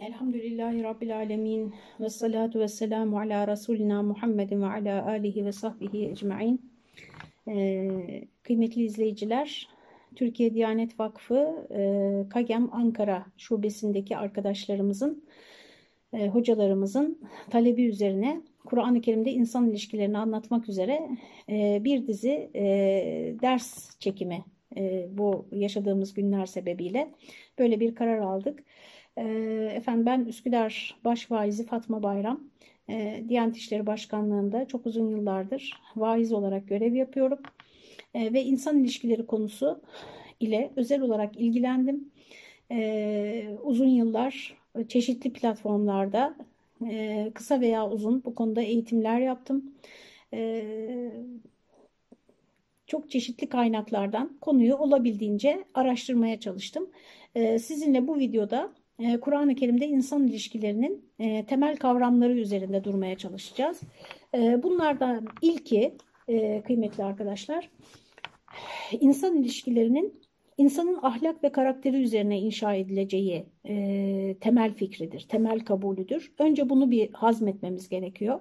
Elhamdülillahi Rabbil Alemin ve salatu ve selamu ala Resulina Muhammedin ve ala alihi ve sahbihi ecma'in. Ee, kıymetli izleyiciler, Türkiye Diyanet Vakfı e, Kagem Ankara şubesindeki arkadaşlarımızın, e, hocalarımızın talebi üzerine Kur'an-ı Kerim'de insan ilişkilerini anlatmak üzere e, bir dizi e, ders çekimi e, bu yaşadığımız günler sebebiyle böyle bir karar aldık. Efendim ben Üsküdar Başvaizi Fatma Bayram. Diyanet İşleri Başkanlığı'nda çok uzun yıllardır vaiz olarak görev yapıyorum. Ve insan ilişkileri konusu ile özel olarak ilgilendim. Uzun yıllar çeşitli platformlarda kısa veya uzun bu konuda eğitimler yaptım. Çok çeşitli kaynaklardan konuyu olabildiğince araştırmaya çalıştım. Sizinle bu videoda ee, Kur'an-ı Kerim'de insan ilişkilerinin e, temel kavramları üzerinde durmaya çalışacağız. Ee, bunlardan ilki e, kıymetli arkadaşlar, insan ilişkilerinin insanın ahlak ve karakteri üzerine inşa edileceği e, temel fikridir, temel kabulüdür. Önce bunu bir hazmetmemiz gerekiyor.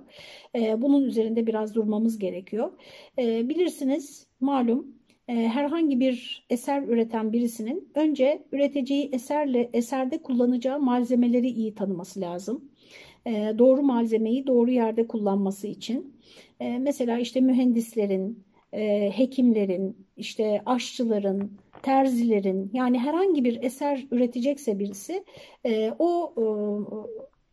bunun üzerinde biraz durmamız gerekiyor. bilirsiniz malum e, herhangi bir eser üreten birisinin önce üreteceği eserle eserde kullanacağı malzemeleri iyi tanıması lazım. E, doğru malzemeyi doğru yerde kullanması için. E, mesela işte mühendislerin, hekimlerin, işte aşçıların, terzilerin yani herhangi bir eser üretecekse birisi o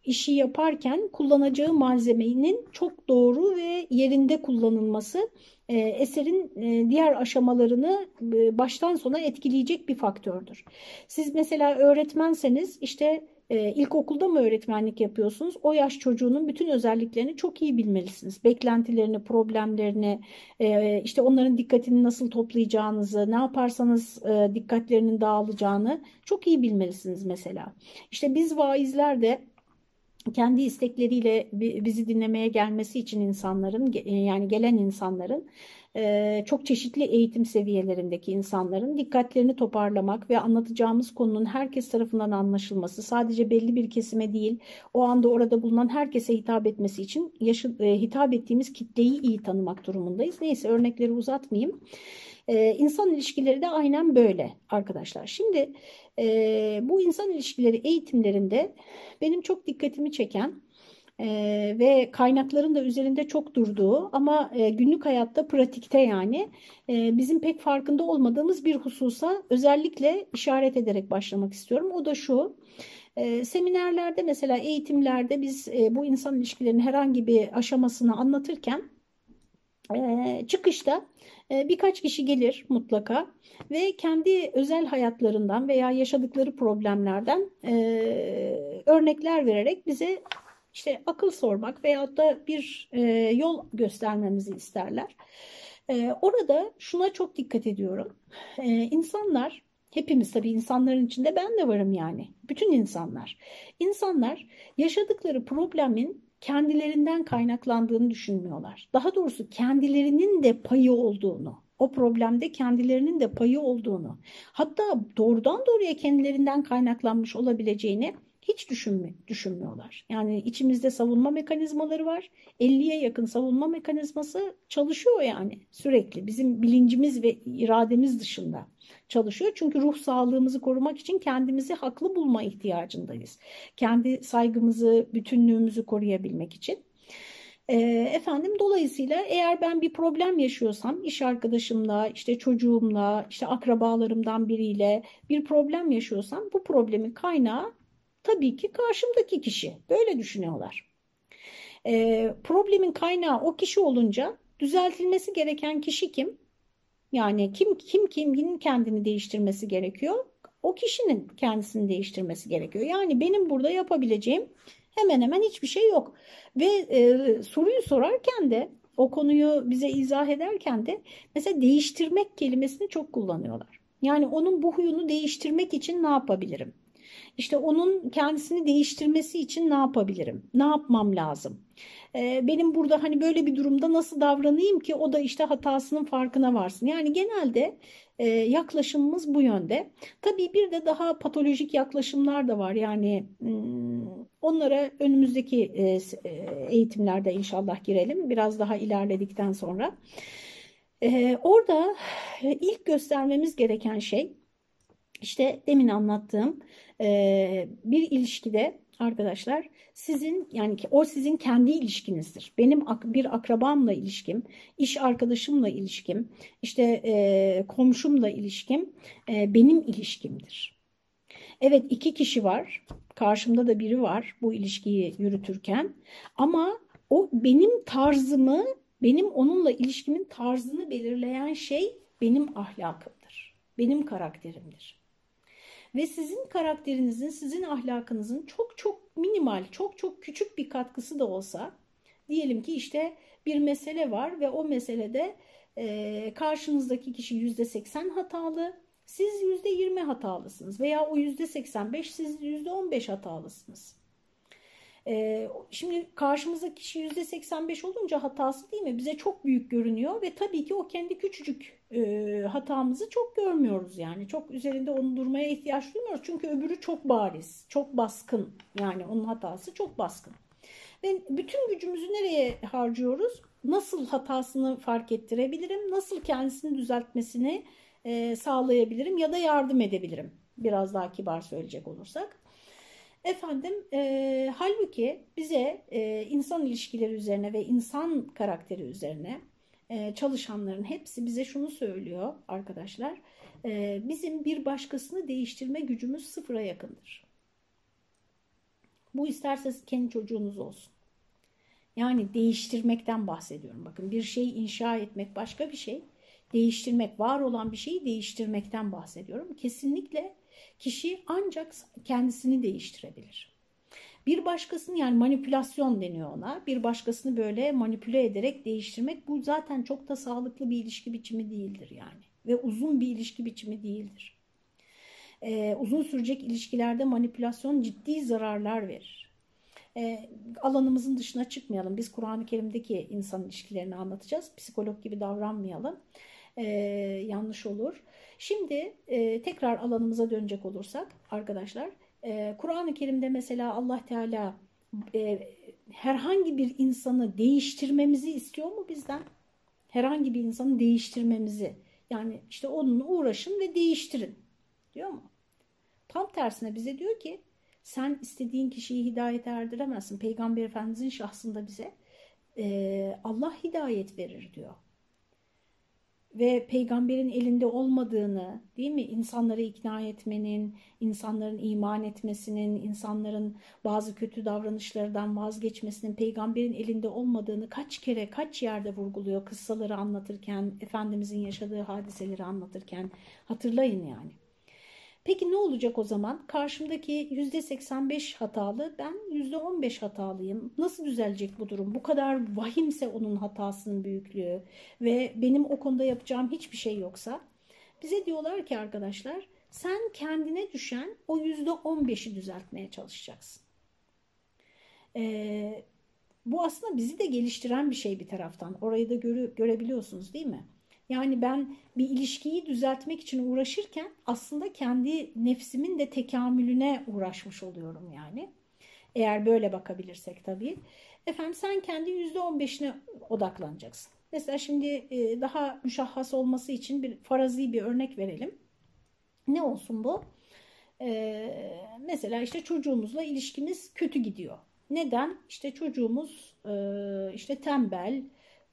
işi yaparken kullanacağı malzemenin çok doğru ve yerinde kullanılması e, eserin e, diğer aşamalarını e, baştan sona etkileyecek bir faktördür. Siz mesela öğretmenseniz işte e, ilkokulda mı öğretmenlik yapıyorsunuz? O yaş çocuğunun bütün özelliklerini çok iyi bilmelisiniz. Beklentilerini, problemlerini, işte onların dikkatini nasıl toplayacağınızı, ne yaparsanız dikkatlerinin dağılacağını çok iyi bilmelisiniz mesela. İşte biz vaizler de kendi istekleriyle bizi dinlemeye gelmesi için insanların e, yani gelen insanların e, çok çeşitli eğitim seviyelerindeki insanların dikkatlerini toparlamak ve anlatacağımız konunun herkes tarafından anlaşılması sadece belli bir kesime değil o anda orada bulunan herkese hitap etmesi için yaşı, e, hitap ettiğimiz kitleyi iyi tanımak durumundayız. Neyse örnekleri uzatmayayım. Ee, insan ilişkileri de aynen böyle arkadaşlar. Şimdi e, bu insan ilişkileri eğitimlerinde benim çok dikkatimi çeken e, ve kaynakların da üzerinde çok durduğu ama e, günlük hayatta pratikte yani e, bizim pek farkında olmadığımız bir hususa özellikle işaret ederek başlamak istiyorum. O da şu. E, seminerlerde mesela eğitimlerde biz e, bu insan ilişkilerinin herhangi bir aşamasını anlatırken e, çıkışta e, birkaç kişi gelir mutlaka ve kendi özel hayatlarından veya yaşadıkları problemlerden e, örnekler vererek bize işte akıl sormak veyahut da bir e, yol göstermemizi isterler. Orada şuna çok dikkat ediyorum. İnsanlar Hepimiz tabii insanların içinde ben de varım yani. Bütün insanlar. İnsanlar yaşadıkları problemin kendilerinden kaynaklandığını düşünmüyorlar. Daha doğrusu kendilerinin de payı olduğunu, o problemde kendilerinin de payı olduğunu, hatta doğrudan doğruya kendilerinden kaynaklanmış olabileceğini hiç düşünmü düşünmüyorlar. Yani içimizde savunma mekanizmaları var. 50'ye yakın savunma mekanizması çalışıyor yani sürekli. Bizim bilincimiz ve irademiz dışında çalışıyor. Çünkü ruh sağlığımızı korumak için kendimizi haklı bulma ihtiyacındayız. Kendi saygımızı, bütünlüğümüzü koruyabilmek için. E, efendim dolayısıyla eğer ben bir problem yaşıyorsam iş arkadaşımla, işte çocuğumla, işte akrabalarımdan biriyle bir problem yaşıyorsam bu problemin kaynağı tabii ki karşımdaki kişi. Böyle düşünüyorlar. E, problemin kaynağı o kişi olunca düzeltilmesi gereken kişi kim? Yani kim kim kimin kendini değiştirmesi gerekiyor? O kişinin kendisini değiştirmesi gerekiyor. Yani benim burada yapabileceğim hemen hemen hiçbir şey yok. Ve e, soruyu sorarken de o konuyu bize izah ederken de mesela değiştirmek kelimesini çok kullanıyorlar. Yani onun bu huyunu değiştirmek için ne yapabilirim? İşte onun kendisini değiştirmesi için ne yapabilirim? Ne yapmam lazım? benim burada hani böyle bir durumda nasıl davranayım ki o da işte hatasının farkına varsın. Yani genelde yaklaşımımız bu yönde. Tabii bir de daha patolojik yaklaşımlar da var. Yani onlara önümüzdeki eğitimlerde inşallah girelim. Biraz daha ilerledikten sonra. Orada ilk göstermemiz gereken şey işte demin anlattığım bir ilişkide arkadaşlar sizin yani o sizin kendi ilişkinizdir. Benim bir akrabamla ilişkim, iş arkadaşımla ilişkim, işte komşumla ilişkim benim ilişkimdir. Evet iki kişi var, karşımda da biri var bu ilişkiyi yürütürken ama o benim tarzımı, benim onunla ilişkimin tarzını belirleyen şey benim ahlakımdır, benim karakterimdir. Ve sizin karakterinizin, sizin ahlakınızın çok çok minimal, çok çok küçük bir katkısı da olsa diyelim ki işte bir mesele var ve o meselede e, karşınızdaki kişi yüzde seksen hatalı, siz yüzde yirmi hatalısınız veya o yüzde seksen beş, siz yüzde on beş hatalısınız. Ee, şimdi karşımızdaki kişi %85 olunca hatası değil mi? Bize çok büyük görünüyor ve tabii ki o kendi küçücük e, hatamızı çok görmüyoruz yani. Çok üzerinde onu durmaya ihtiyaç duymuyoruz. Çünkü öbürü çok bariz, çok baskın. Yani onun hatası çok baskın. Ve bütün gücümüzü nereye harcıyoruz? Nasıl hatasını fark ettirebilirim? Nasıl kendisini düzeltmesini e, sağlayabilirim ya da yardım edebilirim? Biraz daha kibar söyleyecek olursak. Efendim e, halbuki bize e, insan ilişkileri üzerine ve insan karakteri üzerine e, çalışanların hepsi bize şunu söylüyor arkadaşlar. E, bizim bir başkasını değiştirme gücümüz sıfıra yakındır. Bu isterse kendi çocuğunuz olsun. Yani değiştirmekten bahsediyorum. Bakın bir şeyi inşa etmek başka bir şey. Değiştirmek, var olan bir şeyi değiştirmekten bahsediyorum. Kesinlikle Kişi ancak kendisini değiştirebilir. Bir başkasını yani manipülasyon deniyor ona. Bir başkasını böyle manipüle ederek değiştirmek bu zaten çok da sağlıklı bir ilişki biçimi değildir yani. Ve uzun bir ilişki biçimi değildir. Ee, uzun sürecek ilişkilerde manipülasyon ciddi zararlar verir. Ee, alanımızın dışına çıkmayalım. Biz Kur'an-ı Kerim'deki insan ilişkilerini anlatacağız. Psikolog gibi davranmayalım. Ee, yanlış olur. Şimdi e, tekrar alanımıza dönecek olursak arkadaşlar e, Kur'an-ı Kerim'de mesela Allah Teala e, herhangi bir insanı değiştirmemizi istiyor mu bizden? Herhangi bir insanı değiştirmemizi yani işte onunla uğraşın ve değiştirin diyor mu? Tam tersine bize diyor ki sen istediğin kişiyi hidayete erdiremezsin. Peygamber Efendimizin şahsında bize e, Allah hidayet verir diyor ve peygamberin elinde olmadığını değil mi insanları ikna etmenin, insanların iman etmesinin, insanların bazı kötü davranışlardan vazgeçmesinin peygamberin elinde olmadığını kaç kere kaç yerde vurguluyor kıssaları anlatırken, Efendimizin yaşadığı hadiseleri anlatırken hatırlayın yani. Peki ne olacak o zaman? Karşımdaki %85 hatalı, ben %15 hatalıyım. Nasıl düzelecek bu durum? Bu kadar vahimse onun hatasının büyüklüğü ve benim o konuda yapacağım hiçbir şey yoksa bize diyorlar ki arkadaşlar sen kendine düşen o %15'i düzeltmeye çalışacaksın. Ee, bu aslında bizi de geliştiren bir şey bir taraftan. Orayı da göre, görebiliyorsunuz değil mi? Yani ben bir ilişkiyi düzeltmek için uğraşırken aslında kendi nefsimin de tekamülüne uğraşmış oluyorum yani. Eğer böyle bakabilirsek tabii. Efendim sen kendi %15'ine odaklanacaksın. Mesela şimdi e, daha müşahhas olması için bir farazi bir örnek verelim. Ne olsun bu? Ee, mesela işte çocuğumuzla ilişkimiz kötü gidiyor. Neden? İşte çocuğumuz e, işte tembel,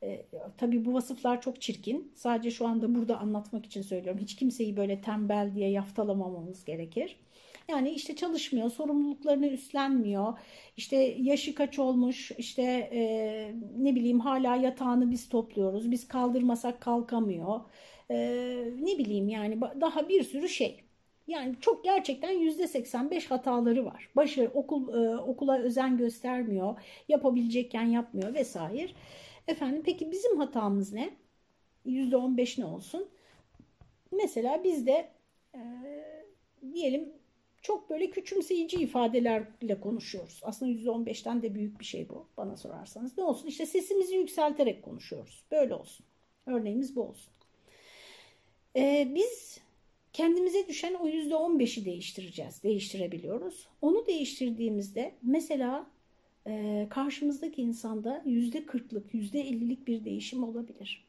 e, tabii bu vasıflar çok çirkin. Sadece şu anda burada anlatmak için söylüyorum. Hiç kimseyi böyle tembel diye yaftalamamamız gerekir. Yani işte çalışmıyor, sorumluluklarını üstlenmiyor. İşte yaşı kaç olmuş, işte e, ne bileyim hala yatağını biz topluyoruz. Biz kaldırmasak kalkamıyor. E, ne bileyim yani daha bir sürü şey. Yani çok gerçekten yüzde 85 hataları var. Başı okul e, okula özen göstermiyor, yapabilecekken yapmıyor vesaire. Efendim peki bizim hatamız ne? %15 ne olsun? Mesela biz de e, diyelim çok böyle küçümseyici ifadelerle konuşuyoruz. Aslında %15'ten de büyük bir şey bu bana sorarsanız. Ne olsun işte sesimizi yükselterek konuşuyoruz. Böyle olsun. Örneğimiz bu olsun. Ee, biz kendimize düşen o %15'i değiştireceğiz. Değiştirebiliyoruz. Onu değiştirdiğimizde mesela e, karşımızdaki insanda %40'lık, %50'lik bir değişim olabilir.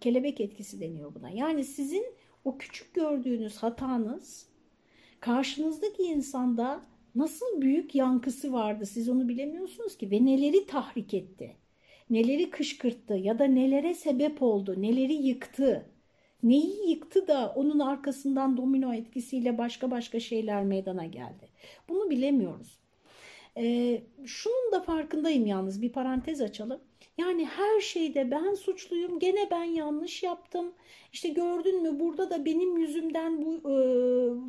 Kelebek etkisi deniyor buna. Yani sizin o küçük gördüğünüz hatanız karşınızdaki insanda nasıl büyük yankısı vardı siz onu bilemiyorsunuz ki ve neleri tahrik etti, neleri kışkırttı ya da nelere sebep oldu, neleri yıktı, neyi yıktı da onun arkasından domino etkisiyle başka başka şeyler meydana geldi. Bunu bilemiyoruz. Ee, şunun da farkındayım yalnız bir parantez açalım. Yani her şeyde ben suçluyum, gene ben yanlış yaptım. İşte gördün mü burada da benim yüzümden bu e,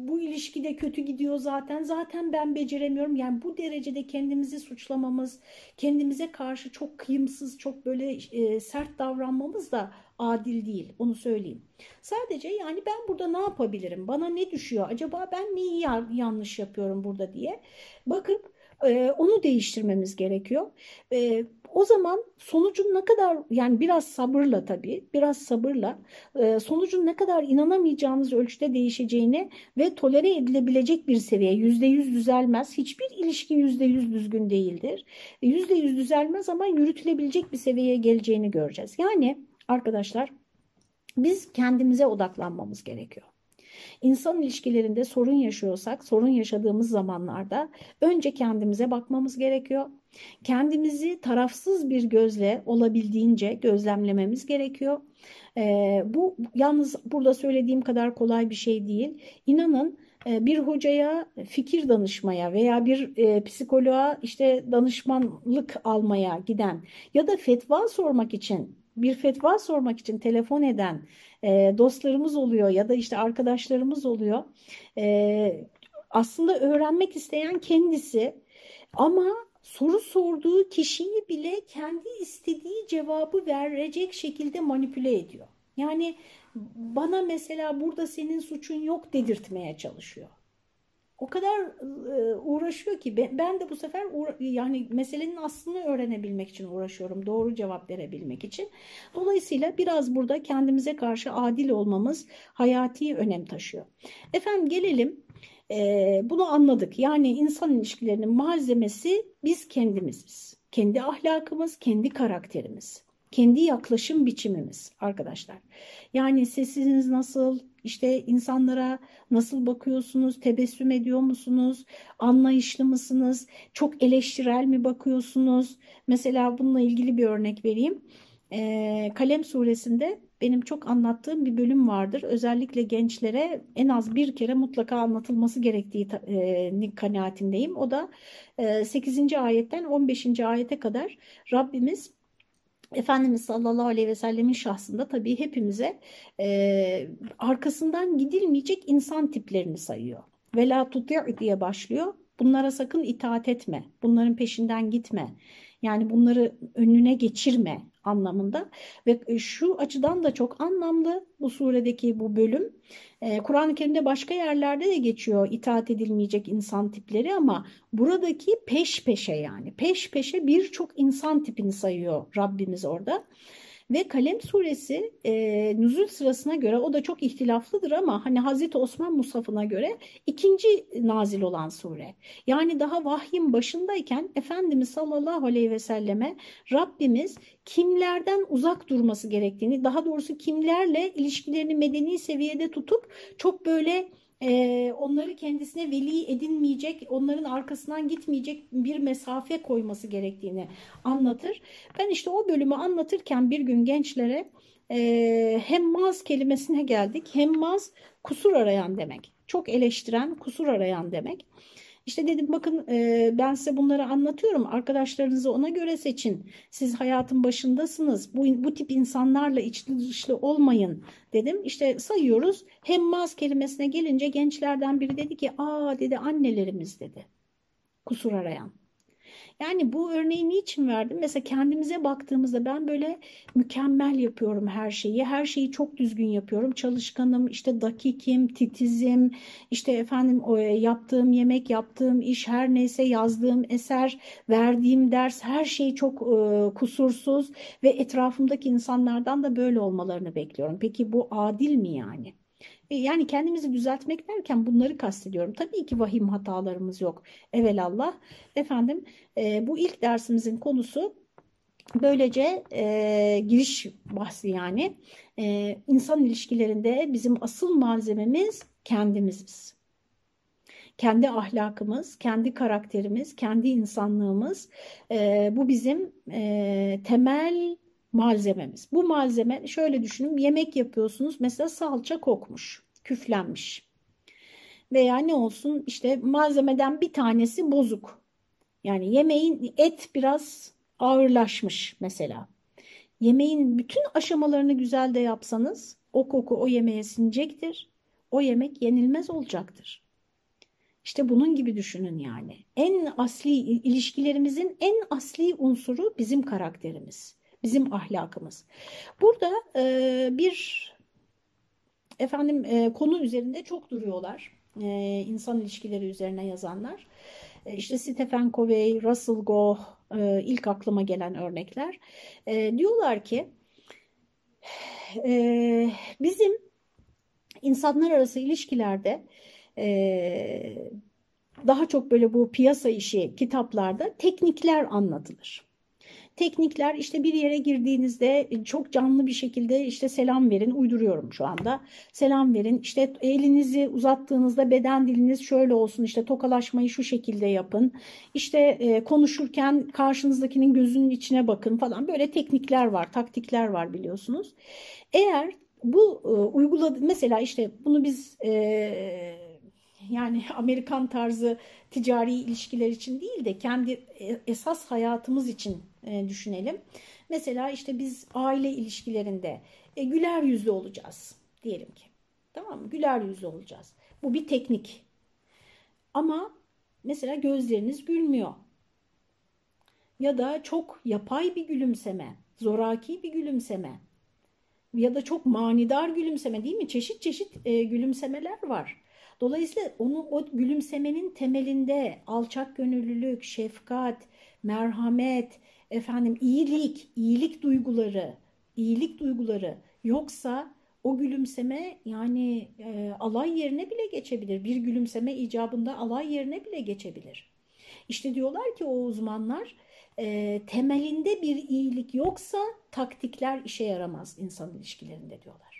bu ilişkide kötü gidiyor zaten. Zaten ben beceremiyorum. Yani bu derecede kendimizi suçlamamız, kendimize karşı çok kıyımsız, çok böyle e, sert davranmamız da adil değil. Onu söyleyeyim. Sadece yani ben burada ne yapabilirim? Bana ne düşüyor? Acaba ben neyi yanlış yapıyorum burada diye bakıp onu değiştirmemiz gerekiyor. O zaman sonucun ne kadar yani biraz sabırla tabii biraz sabırla sonucun ne kadar inanamayacağımız ölçüde değişeceğini ve tolere edilebilecek bir seviye yüzde yüz düzelmez. Hiçbir ilişki yüzde yüz düzgün değildir. Yüzde yüz düzelmez ama yürütülebilecek bir seviyeye geleceğini göreceğiz. Yani arkadaşlar biz kendimize odaklanmamız gerekiyor. İnsan ilişkilerinde sorun yaşıyorsak, sorun yaşadığımız zamanlarda önce kendimize bakmamız gerekiyor. Kendimizi tarafsız bir gözle olabildiğince gözlemlememiz gerekiyor. Ee, bu yalnız burada söylediğim kadar kolay bir şey değil. İnanın e, bir hocaya fikir danışmaya veya bir e, psikoloğa işte danışmanlık almaya giden ya da fetva sormak için bir fetva sormak için telefon eden e, dostlarımız oluyor ya da işte arkadaşlarımız oluyor. E, aslında öğrenmek isteyen kendisi ama soru sorduğu kişiyi bile kendi istediği cevabı verecek şekilde manipüle ediyor. Yani bana mesela burada senin suçun yok dedirtmeye çalışıyor o kadar e, uğraşıyor ki ben de bu sefer yani meselenin aslını öğrenebilmek için uğraşıyorum. Doğru cevap verebilmek için. Dolayısıyla biraz burada kendimize karşı adil olmamız hayati önem taşıyor. Efendim gelelim e, bunu anladık. Yani insan ilişkilerinin malzemesi biz kendimiziz. Kendi ahlakımız, kendi karakterimiz kendi yaklaşım biçimimiz arkadaşlar. Yani sesiniz nasıl, işte insanlara nasıl bakıyorsunuz, tebessüm ediyor musunuz, anlayışlı mısınız, çok eleştirel mi bakıyorsunuz? Mesela bununla ilgili bir örnek vereyim. Ee, Kalem suresinde benim çok anlattığım bir bölüm vardır. Özellikle gençlere en az bir kere mutlaka anlatılması gerektiği e, kanaatindeyim. O da e, 8. ayetten 15. ayete kadar Rabbimiz Efendimiz sallallahu aleyhi ve sellemin şahsında tabii hepimize e, arkasından gidilmeyecek insan tiplerini sayıyor. Vela tuti' diye başlıyor. Bunlara sakın itaat etme. Bunların peşinden gitme. Yani bunları önüne geçirme anlamında ve e, şu açıdan da çok anlamlı bu suredeki bu bölüm. Ee, Kur'an-ı Kerim'de başka yerlerde de geçiyor itaat edilmeyecek insan tipleri ama buradaki peş peşe yani peş peşe birçok insan tipini sayıyor Rabbimiz orada. Ve Kalem suresi e, nüzul sırasına göre o da çok ihtilaflıdır ama hani Hazreti Osman Musaf'ına göre ikinci nazil olan sure. Yani daha vahyin başındayken Efendimiz sallallahu aleyhi ve selleme Rabbimiz kimlerden uzak durması gerektiğini daha doğrusu kimlerle ilişkilerini medeni seviyede tutup çok böyle e, onları kendisine veli edinmeyecek, onların arkasından gitmeyecek bir mesafe koyması gerektiğini anlatır. Ben işte o bölümü anlatırken bir gün gençlere e, hemmaz kelimesine geldik. Hemmaz kusur arayan demek. Çok eleştiren, kusur arayan demek. İşte dedim bakın e, ben size bunları anlatıyorum. Arkadaşlarınızı ona göre seçin. Siz hayatın başındasınız. Bu, bu tip insanlarla içli dışlı olmayın dedim. İşte sayıyoruz. Hemmaz kelimesine gelince gençlerden biri dedi ki aa dedi annelerimiz dedi. Kusur arayan. Yani bu örneği niçin verdim? Mesela kendimize baktığımızda ben böyle mükemmel yapıyorum her şeyi. Her şeyi çok düzgün yapıyorum. Çalışkanım, işte dakikim, titizim, işte efendim yaptığım yemek, yaptığım iş, her neyse yazdığım eser, verdiğim ders her şey çok e, kusursuz ve etrafımdaki insanlardan da böyle olmalarını bekliyorum. Peki bu adil mi yani? E, yani kendimizi düzeltmek derken bunları kastediyorum. Tabii ki vahim hatalarımız yok. Evelallah. Efendim e, bu ilk dersimizin konusu böylece e, giriş bahsi yani. İnsan ilişkilerinde bizim asıl malzememiz kendimiziz. Kendi ahlakımız, kendi karakterimiz, kendi insanlığımız bu bizim temel malzememiz. Bu malzeme şöyle düşünün yemek yapıyorsunuz mesela salça kokmuş, küflenmiş. Veya ne olsun işte malzemeden bir tanesi bozuk. Yani yemeğin et biraz ağırlaşmış mesela. Yemeğin bütün aşamalarını güzel de yapsanız o koku o yemeğe sinecektir. O yemek yenilmez olacaktır. İşte bunun gibi düşünün yani. En asli ilişkilerimizin en asli unsuru bizim karakterimiz bizim ahlakımız. Burada e, bir efendim e, konu üzerinde çok duruyorlar. E, insan ilişkileri üzerine yazanlar. E, işte Stephen Covey, Russell Goh e, ilk aklıma gelen örnekler. E, diyorlar ki e, bizim insanlar arası ilişkilerde e, daha çok böyle bu piyasa işi kitaplarda teknikler anlatılır teknikler işte bir yere girdiğinizde e, çok canlı bir şekilde işte selam verin uyduruyorum şu anda. Selam verin işte elinizi uzattığınızda beden diliniz şöyle olsun işte tokalaşmayı şu şekilde yapın. İşte e, konuşurken karşınızdakinin gözünün içine bakın falan. Böyle teknikler var taktikler var biliyorsunuz. Eğer bu e, uyguladı mesela işte bunu biz e, yani Amerikan tarzı ticari ilişkiler için değil de kendi e, esas hayatımız için e, düşünelim. Mesela işte biz aile ilişkilerinde e, güler yüzlü olacağız diyelim ki. Tamam mı? Güler yüzlü olacağız. Bu bir teknik. Ama mesela gözleriniz gülmüyor. Ya da çok yapay bir gülümseme, zoraki bir gülümseme ya da çok manidar gülümseme değil mi? Çeşit çeşit gülümsemeler var. Dolayısıyla onu o gülümsemenin temelinde alçak gönüllülük, şefkat, merhamet, efendim iyilik, iyilik duyguları, iyilik duyguları yoksa o gülümseme yani e, alay yerine bile geçebilir. Bir gülümseme icabında alay yerine bile geçebilir. İşte diyorlar ki o uzmanlar e, temelinde bir iyilik yoksa taktikler işe yaramaz insan ilişkilerinde diyorlar.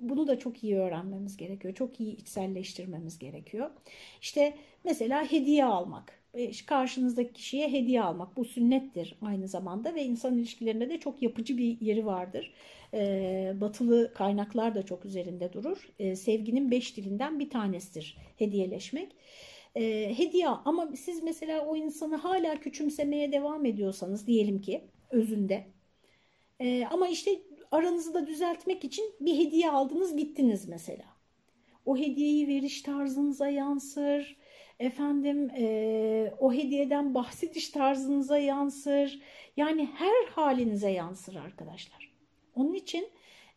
Bunu da çok iyi öğrenmemiz gerekiyor. Çok iyi içselleştirmemiz gerekiyor. İşte mesela hediye almak. E, karşınızdaki kişiye hediye almak. Bu sünnettir aynı zamanda ve insan ilişkilerinde de çok yapıcı bir yeri vardır. E, batılı kaynaklar da çok üzerinde durur. E, sevginin beş dilinden bir tanesidir hediyeleşmek. Hediye ama siz mesela o insanı hala küçümsemeye devam ediyorsanız diyelim ki özünde ama işte aranızı da düzeltmek için bir hediye aldınız gittiniz mesela. O hediyeyi veriş tarzınıza yansır. Efendim e, o hediyeden bahsediş tarzınıza yansır. Yani her halinize yansır arkadaşlar. Onun için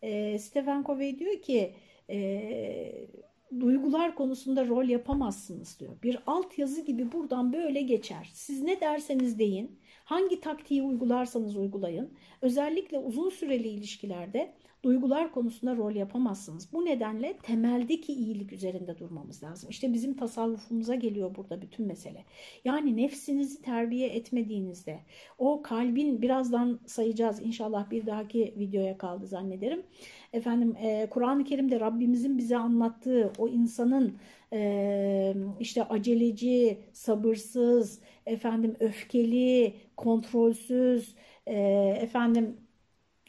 e, Stephen Covey diyor ki e, duygular konusunda rol yapamazsınız diyor. Bir altyazı gibi buradan böyle geçer. Siz ne derseniz deyin Hangi taktiği uygularsanız uygulayın. Özellikle uzun süreli ilişkilerde duygular konusunda rol yapamazsınız. Bu nedenle temeldeki iyilik üzerinde durmamız lazım. İşte bizim tasavvufumuza geliyor burada bütün mesele. Yani nefsinizi terbiye etmediğinizde o kalbin birazdan sayacağız inşallah bir dahaki videoya kaldı zannederim. Efendim e, Kur'an-ı Kerim'de Rabbimizin bize anlattığı o insanın e, işte aceleci, sabırsız, efendim öfkeli, kontrolsüz, e, efendim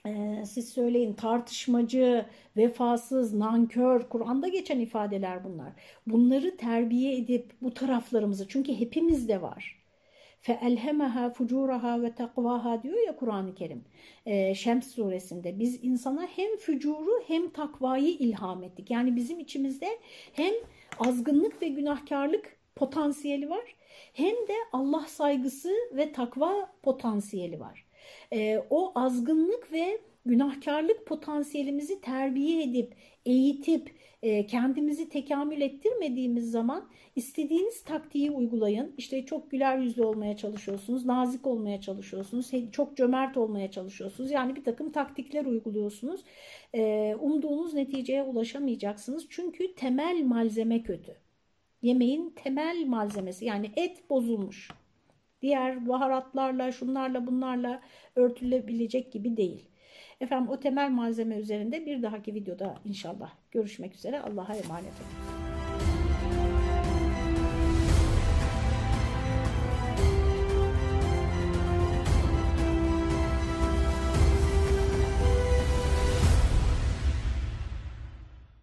ee, siz söyleyin tartışmacı, vefasız, nankör, Kur'an'da geçen ifadeler bunlar. Bunları terbiye edip bu taraflarımızı çünkü hepimizde var. فَاَلْهَمَهَا فُجُورَهَا ve takvaha diyor ya Kur'an-ı Kerim e, Şems suresinde. Biz insana hem fücuru hem takvayı ilham ettik. Yani bizim içimizde hem azgınlık ve günahkarlık potansiyeli var hem de Allah saygısı ve takva potansiyeli var. E, o azgınlık ve günahkarlık potansiyelimizi terbiye edip, eğitip, e, kendimizi tekamül ettirmediğimiz zaman istediğiniz taktiği uygulayın. İşte çok güler yüzlü olmaya çalışıyorsunuz, nazik olmaya çalışıyorsunuz, çok cömert olmaya çalışıyorsunuz. Yani bir takım taktikler uyguluyorsunuz. E, umduğunuz neticeye ulaşamayacaksınız. Çünkü temel malzeme kötü. Yemeğin temel malzemesi yani et bozulmuş. Diğer baharatlarla, şunlarla, bunlarla örtülebilecek gibi değil. Efendim o temel malzeme üzerinde bir dahaki videoda inşallah görüşmek üzere. Allah'a emanet olun.